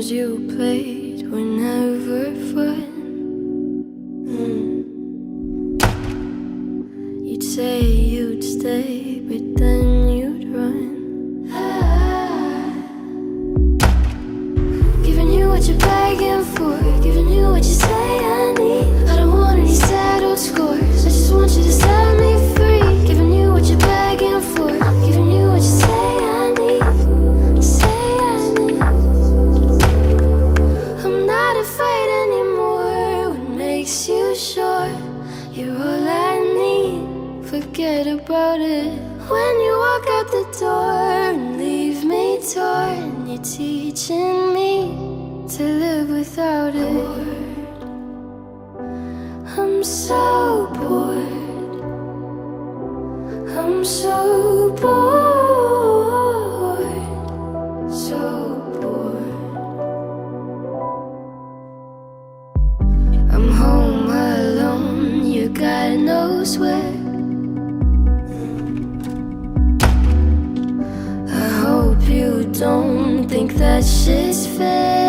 games you played were never fun. Mm. You'd say you'd stay, but then Forget about it. When you walk out the door and leave me torn, you're teaching me to live without it. I'm so bored. I'm so bored. So bored. I'm home alone, you got no sweat. Don't think that shit's fair.